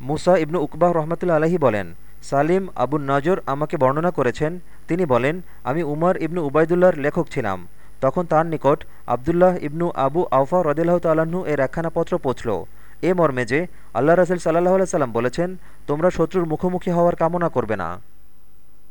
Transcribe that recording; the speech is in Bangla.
মুসা ইবনু উকবাহ রহমতুল্লা আলহী বলেন, সালিম আবু নজর আমাকে বর্ণনা করেছেন। তিনি বলেন, আমি উমর ইবনু উবায়দুল্লাহর লেখক ছিলাম। তখন তার নিকট আবদুল্লাহ ইবনু আবু আউফা রদিল্লাহ তাল্লাহ্ন এর একখানাপত্র পৌঁছল। এ মর্মে যে আল্লাহ রসুল সাল্লাহ সাল্লাম বলেছেন, তোমরা শত্রুর মুখোমুখি হওয়ার কামনা করবে না।